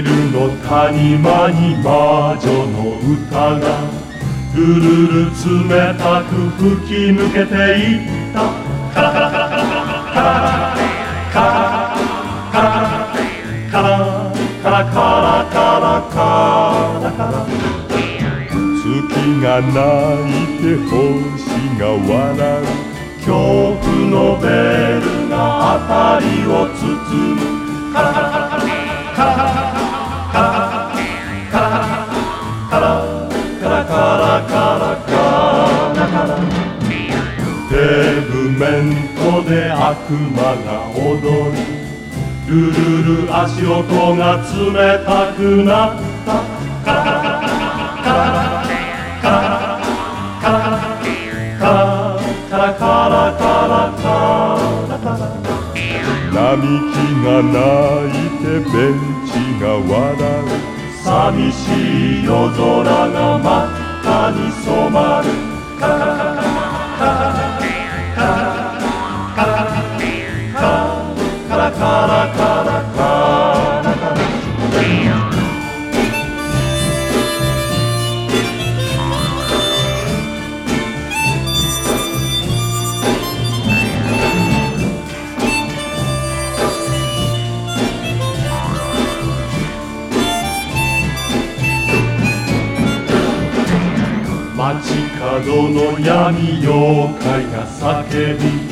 ビの谷間に魔女の歌がルるる冷たく吹き抜けていった。カラカラカラカラカラカラカラカラカラカラカラカラカラ月が泣いて星が笑う恐怖のベルが辺りを包むカラカラカラカラカラントで悪魔が踊ルルル足音が冷たくなった。カラカラカラカラカラカラカラカラカラカラ並木が泣いてベンチが笑う寂しい夜空が真っ赤に染まるカラカラ街角の闇妖怪が叫び